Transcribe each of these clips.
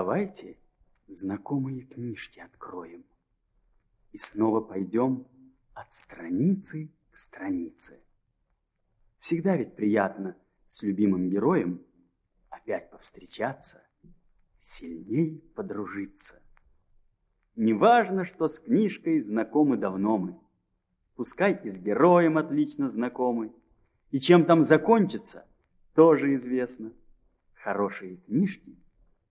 Давайте знакомые книжки откроем и снова пойдем от страницы к странице. Всегда ведь приятно с любимым героем опять повстречаться, сильней подружиться. Неважно, что с книжкой знакомы давно мы, пускай и с героем отлично знакомы, и чем там закончится, тоже известно. Хорошие книжки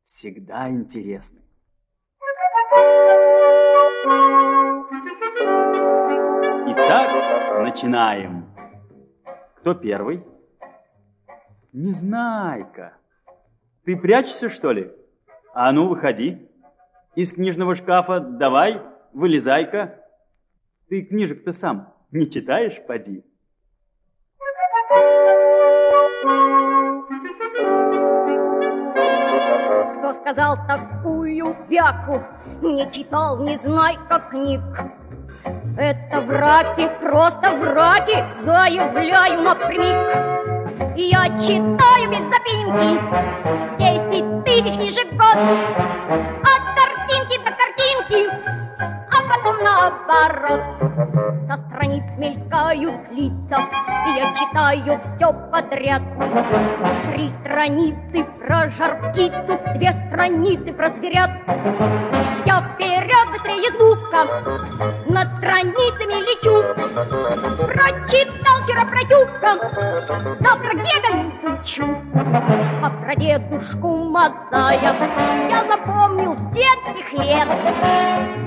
всегда интересны. Итак, начинаем. Кто первый? Незнайка. Ты прячешься, что ли? А ну, выходи. Из книжного шкафа давай, вылезай-ка. Ты книжек-то сам не читаешь, поди? Кто сказал такую вяку, не читал, не знай, как книг. Это враки, просто враки, заявляю напрямик. Я читаю без запинки десять тысяч книжек год. Потом наоборот. Со страниц мелькают лица, и я читаю все подряд. Три страницы про жар-птицу, две страницы про зверят. Я вперед быстрее звука, над страницами лечу. Прочитал вчера про Юка, завтра Гегель изучу. А про дедушку Мазая я запомнил с детских лет.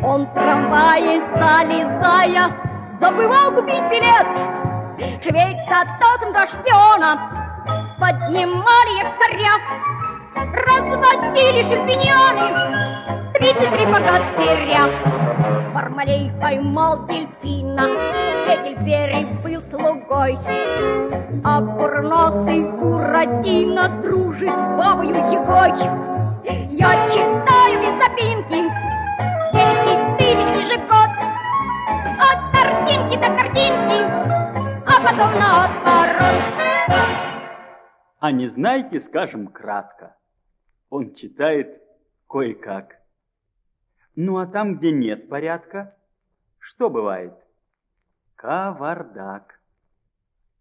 Он трамваи залезая, забывал купить билет. Швейцатосом до шпиона поднимали якоря, разводили шампиньоны, тридцать три богатыря. Бармалей поймал дельфина, Гекельберри был слугой, а курносый Буратино дружит с бабою Егой. Я читаю без запинки десять тысяч книжек год, от картинки до картинки, а потом наоборот. А Незнайке скажем кратко. Он читает кое-как. Ну а там, где нет порядка, что бывает? Кавардак.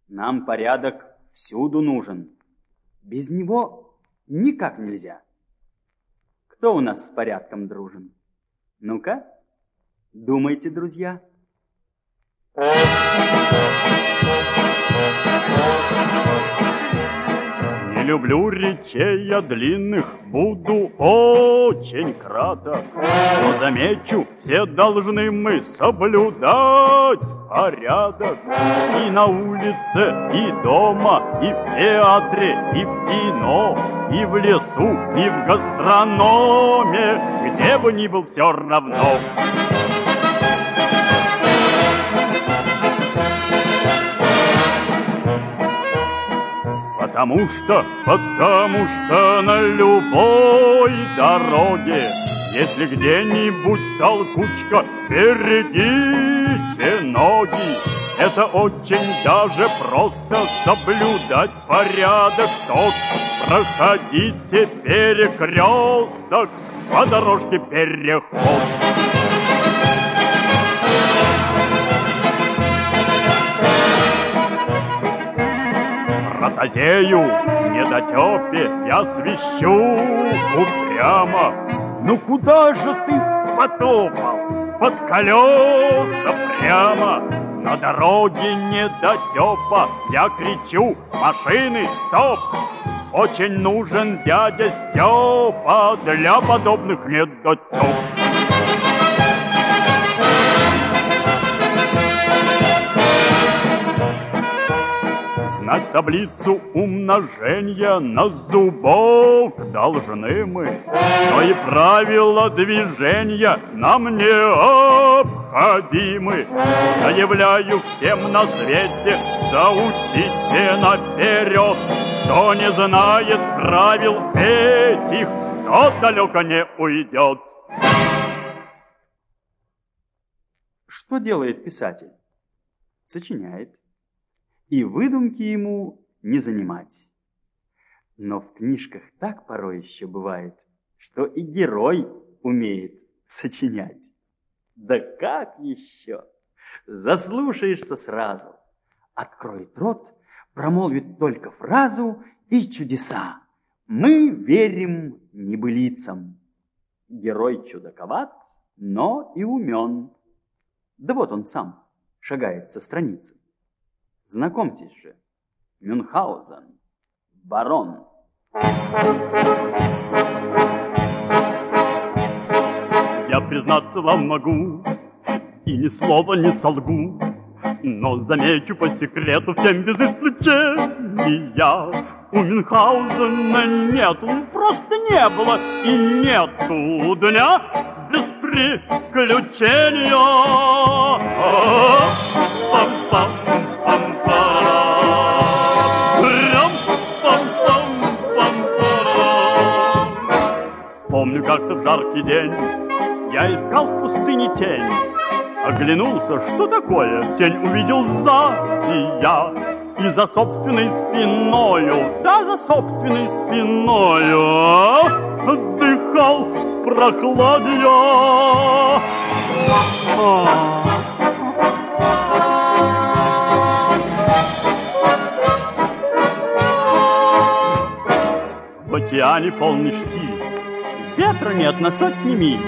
Нам порядок всюду нужен. Без него никак нельзя. Кто у нас с порядком дружен? Ну-ка, думайте, друзья. Не люблю речей я длинных, буду очень краток. Но замечу, все должны мы соблюдать порядок. И на улице, и дома, и в театре, и в кино, и в лесу, и в гастрономе, где бы ни был все равно. Потому что, потому что на любой дороге, если где-нибудь толкучка, берегите ноги. Это очень даже просто соблюдать порядок тот. Проходите перекресток, по дорожке переход. Ротозею, недотепе, я свищу упрямо. Ну куда же ты потопал? Под колеса прямо. На дороге недотепа я кричу, машины стоп! Очень нужен дядя Степа для подобных недотеп. Знать таблицу умножения на зубок должны мы, но и правила движения нам необходимы. Заявляю всем на свете, заучите наперед, кто не знает правил этих, тот далеко не уйдет. Что делает писатель? Сочиняет. И выдумки ему не занимать. Но в книжках так порой еще бывает, что и герой умеет сочинять. Да как еще? Заслушаешься сразу. Откроет рот, промолвит только фразу и чудеса. Мы верим небылицам. Герой чудаковат, но и умен. Да вот он сам шагает со страницы. Знакомьтесь же, Мюнхгаузен, барон. Я признаться вам могу, и ни слова не солгу, но замечу по секрету всем без исключения. У Мюнхгаузена нету, просто не было и нету дня без приключения. Помню как-то в жаркий день я искал в пустыне тень. Оглянулся, что такое? Тень увидел сзади я. И за собственной спиною, да за собственной спиною Отдыхал прохладе я. В океане полный штиль, ветра нет на сотни миль.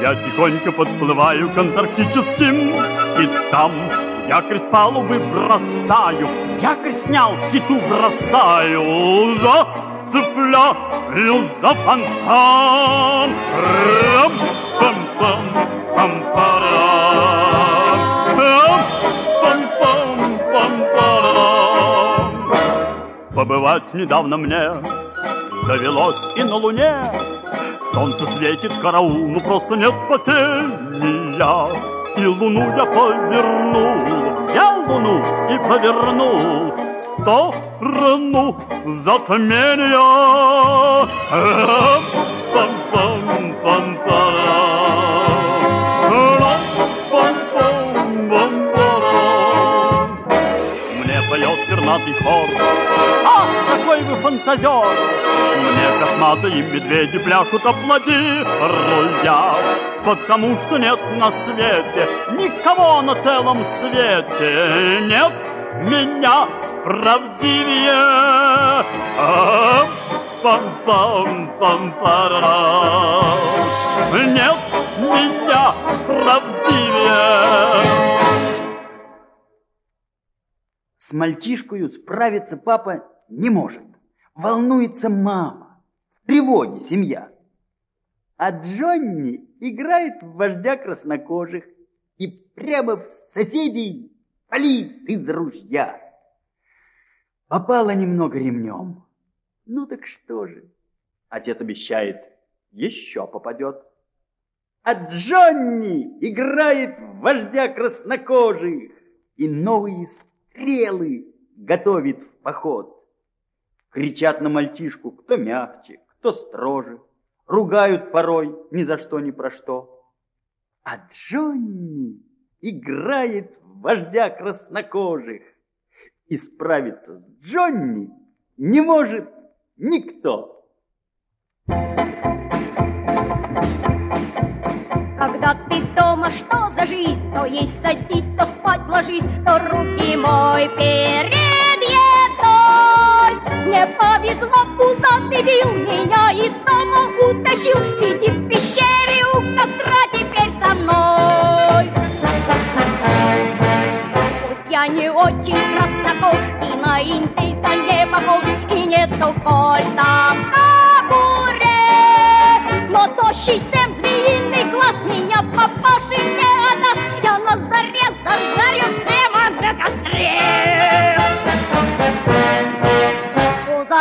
Я тихонько подплываю к антарктическим, и там якорь с палубы бросаю, якорь снял, киту бросаю, за цепляю за фонтан. Рам, пам, пам, пам, парам. Рам, пам, пам, пам, парам. Побывать недавно мне довелось и на Луне. Солнце светит, караул, ну просто нет спасения. И луну я повернул, взял луну и повернул в сторону затмения. Мне поет пернатый хор. Вы фантазер! Мне косматые медведи пляшут аплодируя, Потому что нет на свете никого на целом свете, Нет меня правдивее. А, Пам-пам-пам-парам. Нет меня правдивее. С мальчишкою справиться папа не может. Волнуется мама. В тревоге семья. А Джонни играет в вождя краснокожих и прямо в соседей палит из ружья. Попало немного ремнем. Ну так что же? Отец обещает, еще попадет. А Джонни играет в вождя краснокожих и новые стрелы готовит в поход. Кричат на мальчишку, кто мягче, кто строже. Ругают порой ни за что, ни про что. А Джонни играет в вождя краснокожих. И справиться с Джонни не может никто. Когда ты дома, что за жизнь? То есть садись, то спать ложись, то руки мой перед. Мне повезло, пузатый бил меня из дома утащил. Сиди в пещере у костра теперь со мной. Хоть я не очень краснокож и на индейца не похож, и нету кольта в кобуре. Но тощий Сэм, змеиный глаз, меня папаши не отдаст. Я на заре зажарю Сэма на костре.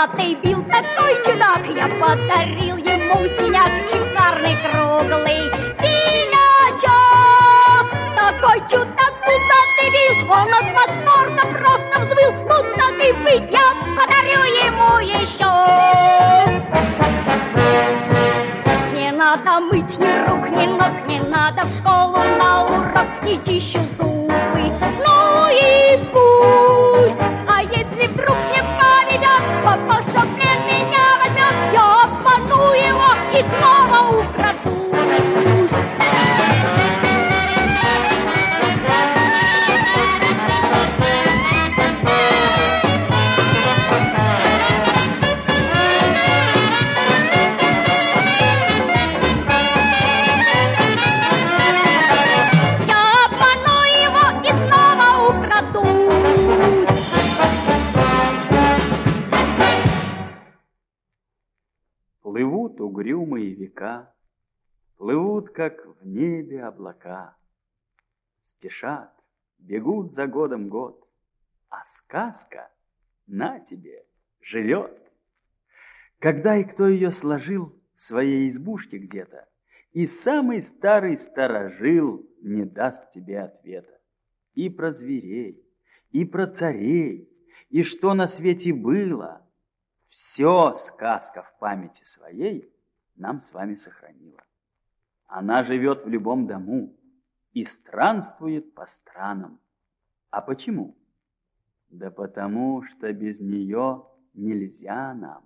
Пузатый бил такой чудак, я подарил ему синяк, шикарный круглый синячок. Такой чудак пузатый бил, он от восторга просто взвыл. Ну так и быть, я в небе облака. Спешат, бегут за годом год, А сказка на тебе живет. Когда и кто ее сложил в своей избушке где-то, И самый старый сторожил не даст тебе ответа. И про зверей, и про царей, и что на свете было, Все сказка в памяти своей нам с вами сохранила. Она живет в любом дому и странствует по странам. А почему? Да потому, что без нее нельзя нам.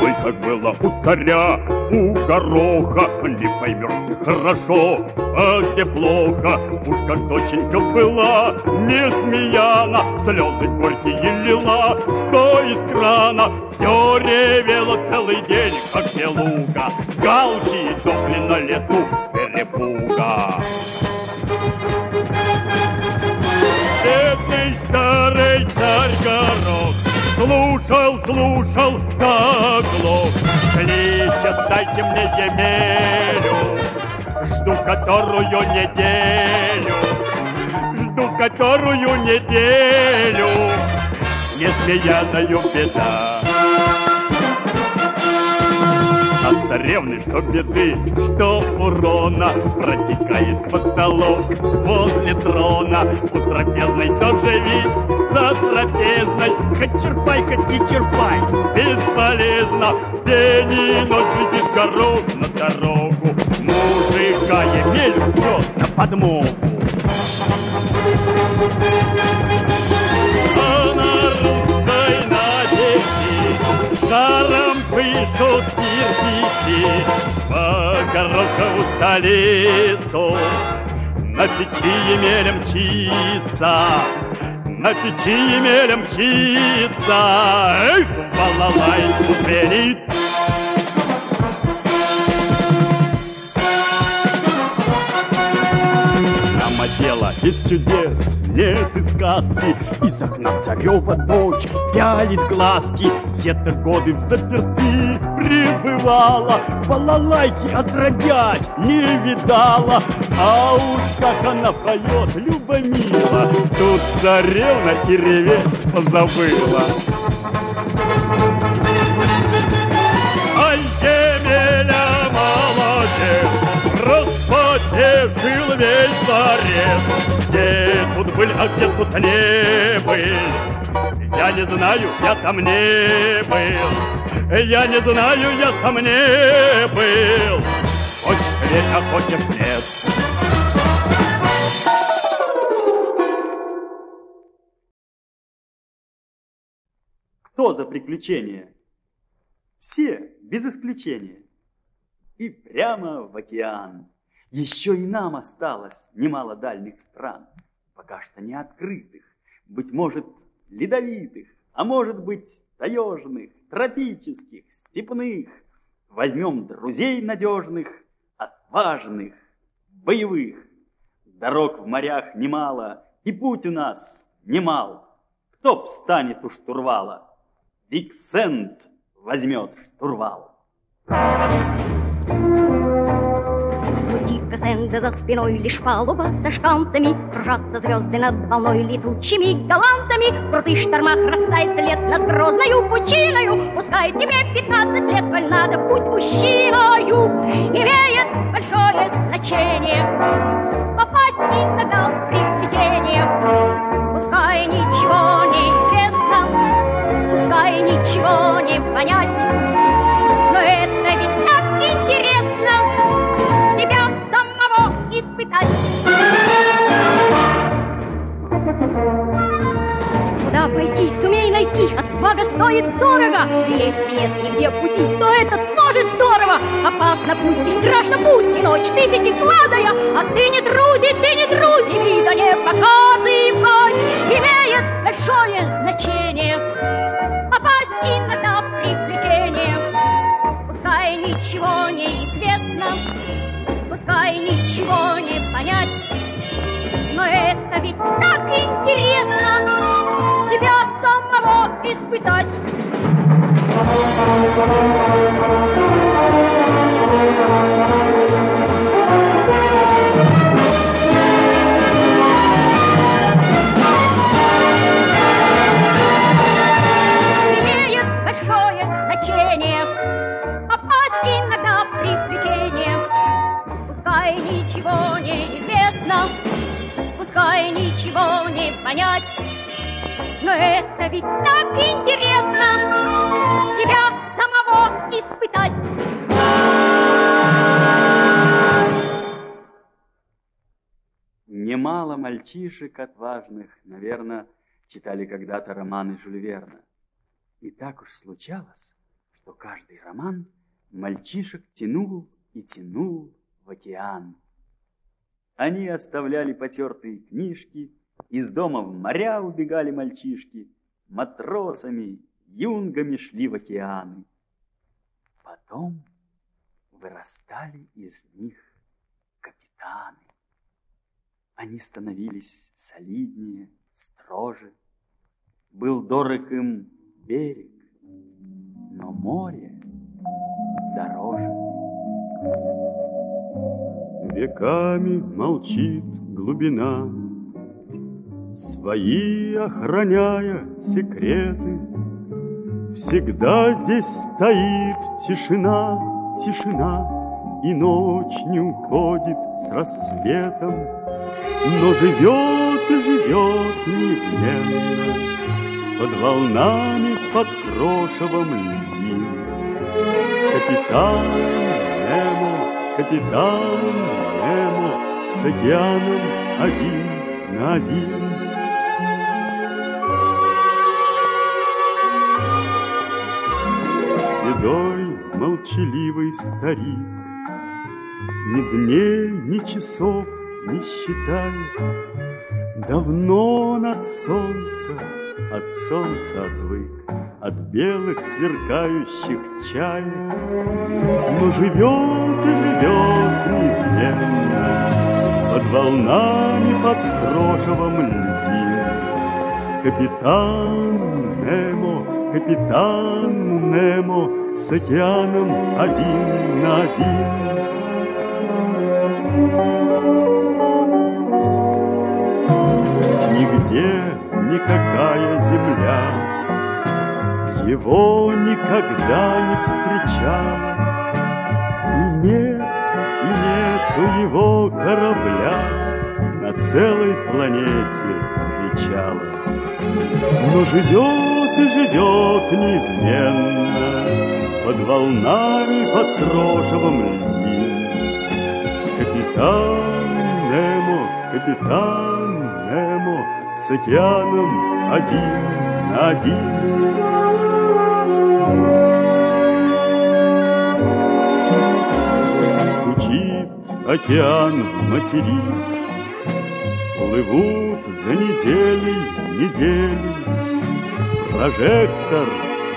Ой, как было у царя, у гороха, Не поймешь хорошо, а где плохо. Уж как доченька была, не смеяна, Слезы горькие лила, что из крана. Все ревело целый день, как белуга, Галки дохли на лету с перепуга. Бедный старый царь горох Слушал, слушал, как глох Кличет, дайте мне емелю Жду которую неделю Жду которую неделю Несмеяною беда. От царевны, что беды, что урона Протекает потолок возле трона У трапезной тоже вид за трапезной. Хоть черпай, хоть не черпай, бесполезно. День и ночь глядит горох на дорогу. Мужика Емель ждет на подмогу. А на русской навеки Жаром пышут кирпичи По горохову столицу На печи Емеля мчится На печи Емеля мчится Эх, балалайку звенит Прямо дело из чудес, нет и сказки. Из окна царева дочь пялит глазки. Все-то годы в заперти пребывала Балалайки отродясь не видала А уж как она поет, любомила Тут царевна и реветь позабыла Ай, Емеля молодец, распотешил весь дворец. Где тут были, а где тут не был? Я не знаю, я там не был. Я не знаю, я там не был. Хочешь верь, а хочешь нет. Кто за приключения? Все, без исключения. И прямо в океан. Еще и нам осталось немало дальних стран, пока что не открытых, быть может, ледовитых, а может быть, таежных, тропических, степных. Возьмем друзей надежных, отважных, боевых. Дорог в морях немало, и путь у нас немал. Кто встанет у штурвала? Диксент возьмет штурвал. Диксенда за спиной лишь палуба со шкантами. Кружатся звезды над волной летучими галантами. В крутых штормах растает след над грозною пучиною. Пускай тебе пятнадцать лет, коль надо путь мужчиною. Имеет большое значение Попасть иногда в приключения. Пускай ничего не известно Пускай ничего не понять испытать Куда пойти, сумей найти, отвага стоит дорого! Если нет нигде пути, то это тоже здорово! Опасно пусть и страшно пусть, и ночь тысячи глазая А ты не труди, ты не труди, вида не показывай! Имеет большое значение пускай ничего не понять, но это ведь так интересно себя самого испытать. Понять, но это ведь так интересно себя самого испытать. Немало мальчишек отважных, наверное, читали когда-то романы Жюль Верна. И так уж случалось, что каждый роман мальчишек тянул и тянул в океан. Они оставляли потертые книжки, из дома в моря убегали мальчишки, матросами, юнгами шли в океаны. Потом вырастали из них капитаны. Они становились солиднее, строже. Был дорог им берег, но море дороже. Веками молчит глубина, Свои охраняя секреты. Всегда здесь стоит тишина, тишина, И ночь не уходит с рассветом, Но живет и живет неизменно Под волнами, под крошевом льдин. Капитан Немо, капитан Немо С океаном один на один. Седой, молчаливый старик. Ни дней, ни часов не считает. Давно он от солнца, от солнца отвык От белых сверкающих чаек. Но живет и живет неизменно Под волнами, под крошевом льдин. Капитан Немо, капитан Немо С океаном один на один. Нигде никакая земля Его никогда не встречала. И нет, и нету его корабля На целой планете причала Но живет и живет неизменно Под волнами, под крошевом льдин. Капитан Немо, капитан Немо С океаном один на один. Стучит океан в материк Плывут за неделей недели Прожектор,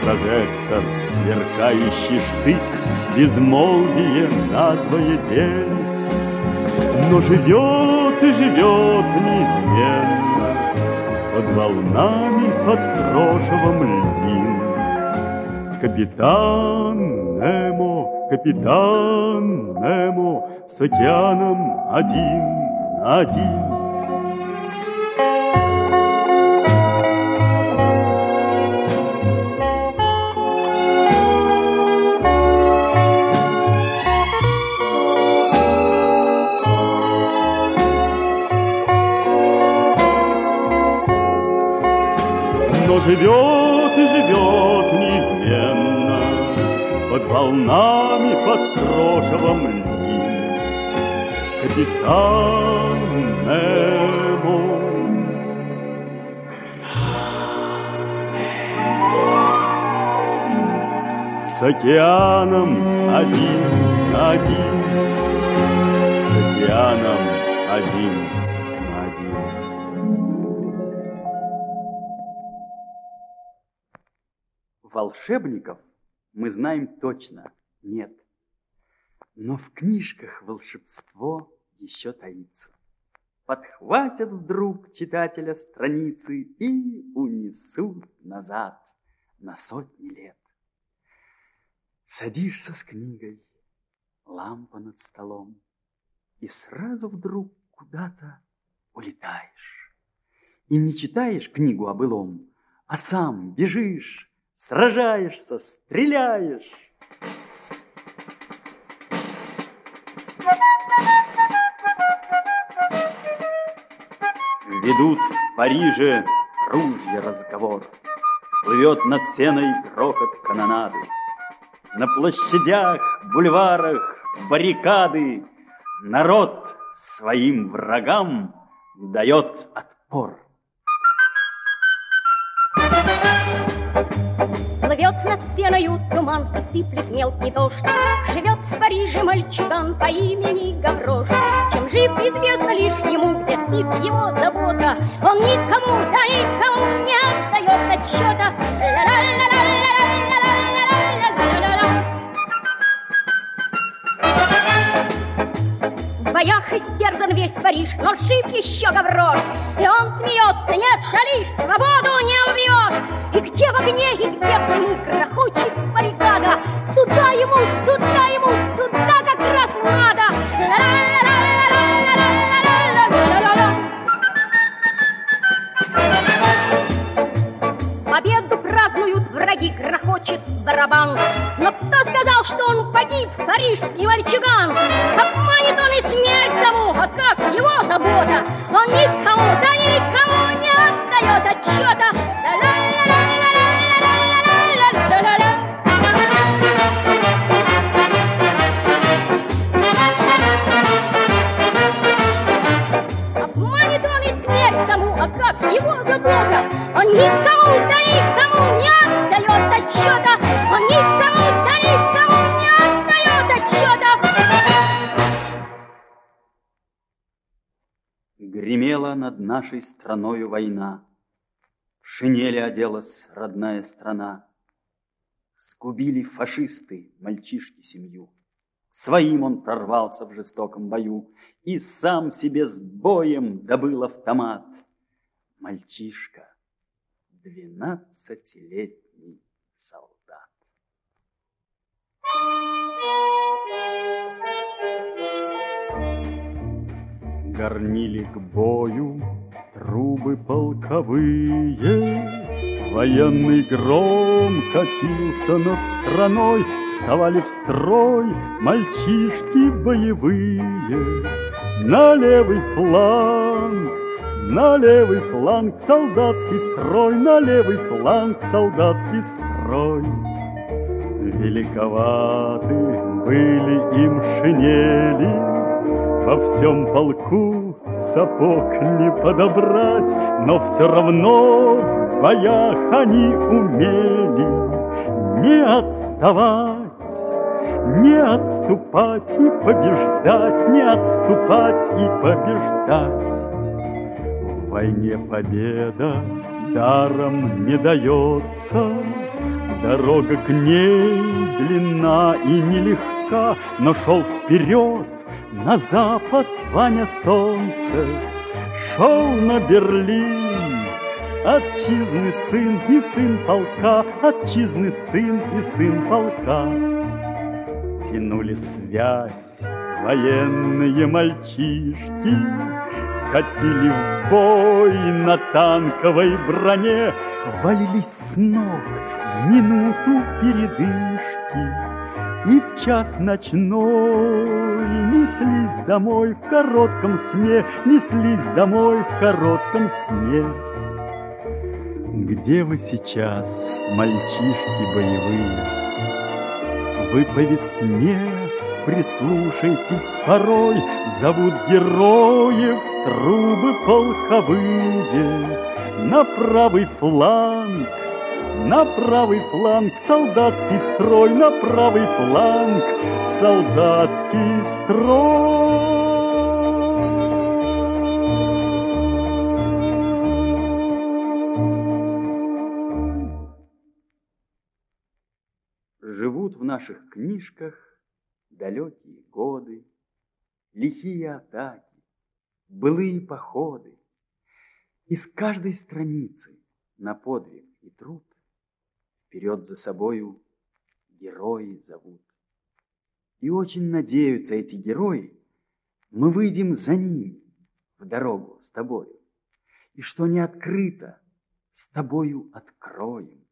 прожектор, сверкающий штык Безмолвие надвое делит Но живет и живет неизменно Под волнами, под крошевом льдин. Капитан Немо, капитан Немо С океаном один на один живет и живет неизменно Под волнами, под крошевом льдин Капитан Немо С океаном один на один. С океаном Волшебников мы знаем точно нет. Но в книжках волшебство еще таится. Подхватят вдруг читателя страницы и унесут назад на сотни лет. Садишься с книгой, лампа над столом, и сразу вдруг куда-то улетаешь. И не читаешь книгу о былом, а сам бежишь, сражаешься, стреляешь. Ведут в Париже ружья разговор. Плывет над сеной грохот канонады. На площадях, бульварах, баррикады Народ своим врагам дает отпор. Над сеною туман и сыплет мелкий дождь. Живет в Париже мальчуган по имени Гаврош. Чем жив, известно лишь ему, где спит его забота. Он никому, да никому не отдает отчета. В боях истерзан весь Париж, но жив еще Гаврош. И он смеется, не отшалишь, свободу не убьешь. И где в огне, и где в дыму грохочет баррикада. Туда ему, туда ему, туда как раз надо. Победу празднуют враги, грохочет барабан. Но кто сказал, что он погиб, парижский мальчуган? Обманет он и смерть тому, а как его забота? Он никому, да никому не отдает отчета. Нашей страною война. В шинели оделась родная страна. Сгубили фашисты мальчишки семью. Своим он прорвался в жестоком бою И сам себе с боем добыл автомат. Мальчишка, двенадцатилетний солдат. Горнили к бою трубы полковые, Военный гром катился над страной, Вставали в строй мальчишки боевые. На левый фланг, на левый фланг солдатский строй, На левый фланг солдатский строй. Великоваты были им шинели, во всем полку сапог не подобрать, Но все равно в боях они умели Не отставать, не отступать и побеждать, Не отступать и побеждать. В войне победа даром не дается, Дорога к ней длинна и нелегка, Но шел вперед на запад Ваня солнце Шел на Берлин. Отчизны сын и сын полка Отчизны сын и сын полка. Тянули связь военные мальчишки Катили в бой на танковой броне Валились с ног в минуту передышки и в час ночной неслись домой в коротком сне, неслись домой в коротком сне. Где вы сейчас, мальчишки боевые? Вы по весне прислушайтесь порой, Зовут героев трубы полковые На правый фланг на правый фланг солдатский строй, на правый фланг солдатский строй. Живут в наших книжках далекие годы, Лихие атаки, былые походы. Из каждой страницы на подвиг и труд вперед за собою герои зовут. И очень надеются эти герои, мы выйдем за ними в дорогу с тобою. И что не открыто, с тобою откроем.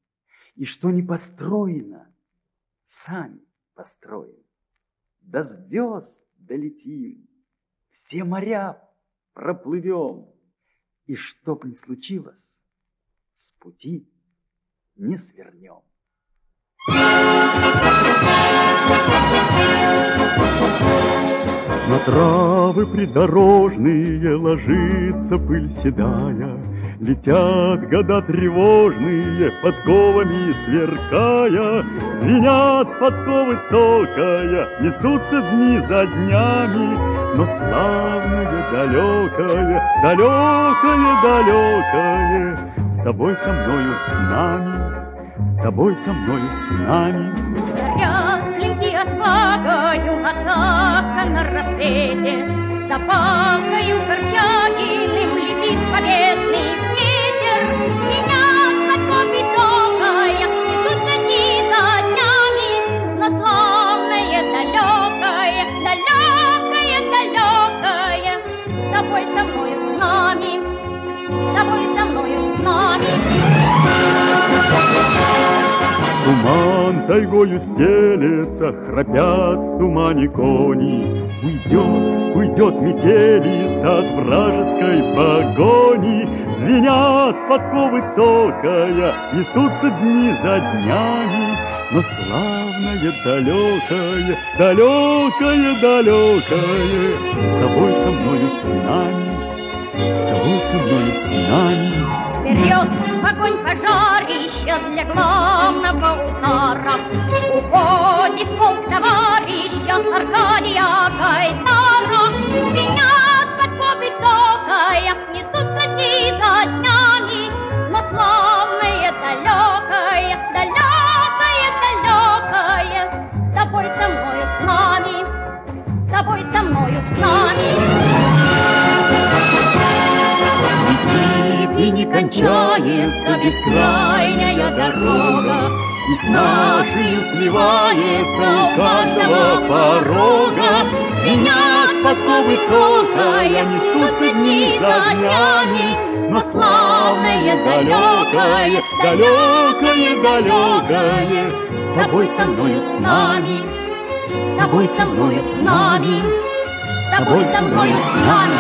И что не построено, сами построим. До звезд долетим, все моря проплывем. И что б ни случилось, с пути не свернем. На травы придорожные ложится пыль седая, Летят года тревожные, подковами сверкая, Звенят подковы цокая, несутся дни за днями, Но славное далекое, далекое, далекое, С тобой со мною, с нами, с тобой со мною, с нами. Горят клинки отвагою, атака на рассвете, Запалкою корчагиным летит победный тайгою стелется, храпят в тумане кони. Уйдет, уйдет метелица от вражеской погони. Звенят подковы цокая, несутся дни за днями. Но славное далекое, далекое, далекое, С тобой со мною, с нами, с тобой со мною, с нами. Вперед, огонь пожарища для главного удара. Уходит полк товарища Аркадия кончается бескрайняя дорога, И с нашей сливается у каждого порога. Звенят подковы цокая, несутся дни за днями, Но славное далекое, далекое, далекое, С тобой со мною, с нами, с тобой со мною, с нами, с тобой со мною, с нами.